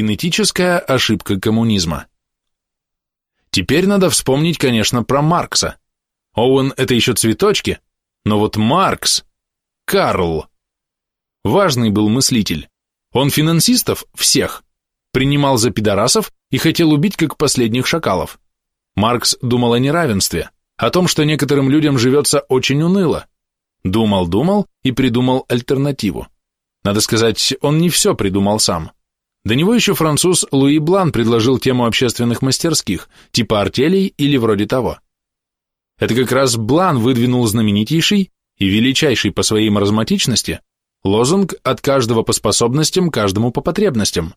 Генетическая ошибка коммунизма. Теперь надо вспомнить, конечно, про Маркса. Оуэн – это еще цветочки, но вот Маркс, Карл, важный был мыслитель. Он финансистов, всех, принимал за пидорасов и хотел убить как последних шакалов. Маркс думал о неравенстве, о том, что некоторым людям живется очень уныло. Думал-думал и придумал альтернативу. Надо сказать, он не все придумал сам. До него еще француз Луи Блан предложил тему общественных мастерских, типа артелей или вроде того. Это как раз Блан выдвинул знаменитейший и величайший по своей маразматичности лозунг «от каждого по способностям, каждому по потребностям».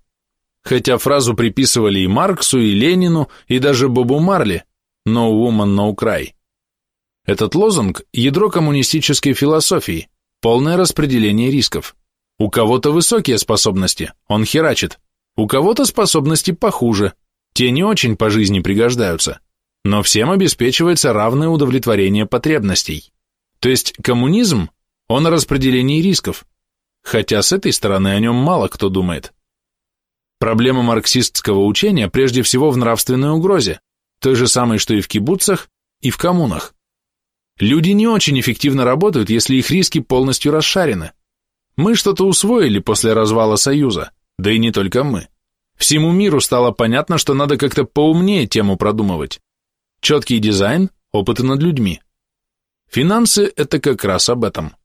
Хотя фразу приписывали и Марксу, и Ленину, и даже Бобу Марли «No woman, no cry». Этот лозунг – ядро коммунистической философии, полное распределение рисков. У кого-то высокие способности, он херачит. У кого-то способности похуже, те не очень по жизни пригождаются. Но всем обеспечивается равное удовлетворение потребностей. То есть коммунизм, он о распределении рисков, хотя с этой стороны о нем мало кто думает. Проблема марксистского учения прежде всего в нравственной угрозе, той же самой, что и в кибуцах, и в коммунах. Люди не очень эффективно работают, если их риски полностью расшарены. Мы что-то усвоили после развала Союза, да и не только мы. Всему миру стало понятно, что надо как-то поумнее тему продумывать. Четкий дизайн, опыты над людьми. Финансы – это как раз об этом.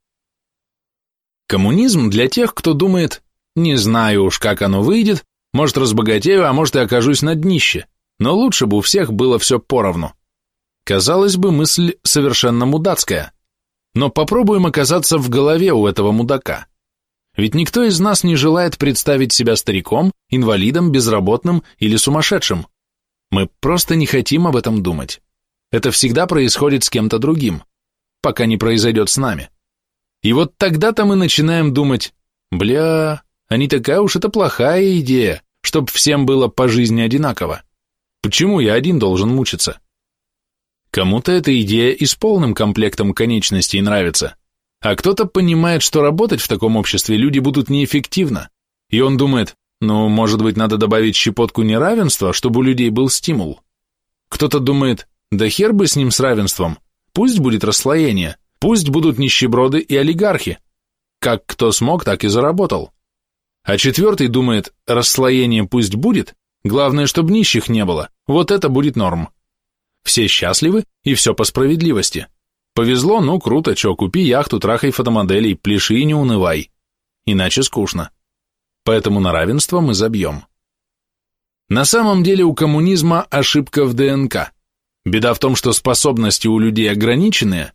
Коммунизм для тех, кто думает, не знаю уж, как оно выйдет, может разбогатею, а может и окажусь на днище, но лучше бы у всех было все поровну. Казалось бы, мысль совершенно мудацкая. Но попробуем оказаться в голове у этого мудака. Ведь никто из нас не желает представить себя стариком, инвалидом, безработным или сумасшедшим. Мы просто не хотим об этом думать. Это всегда происходит с кем-то другим, пока не произойдет с нами. И вот тогда-то мы начинаем думать, бля, а не такая уж это плохая идея, чтоб всем было по жизни одинаково. Почему я один должен мучиться? Кому-то эта идея и с полным комплектом конечностей нравится, а кто-то понимает, что работать в таком обществе люди будут неэффективно, и он думает, ну, может быть, надо добавить щепотку неравенства, чтобы у людей был стимул. Кто-то думает, да хер бы с ним с равенством, пусть будет расслоение, пусть будут нищеброды и олигархи. Как кто смог, так и заработал. А четвертый думает, расслоение пусть будет, главное, чтобы нищих не было, вот это будет норм. Все счастливы и все по справедливости. Повезло, ну круто, чё, купи яхту, трахай фотомоделей, пляши и не унывай. Иначе скучно. Поэтому на равенство мы забьем. На самом деле у коммунизма ошибка в ДНК. Беда в том, что способности у людей ограниченные,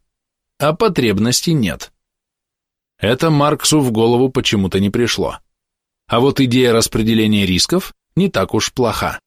а потребностей нет. Это Марксу в голову почему-то не пришло. А вот идея распределения рисков не так уж плоха.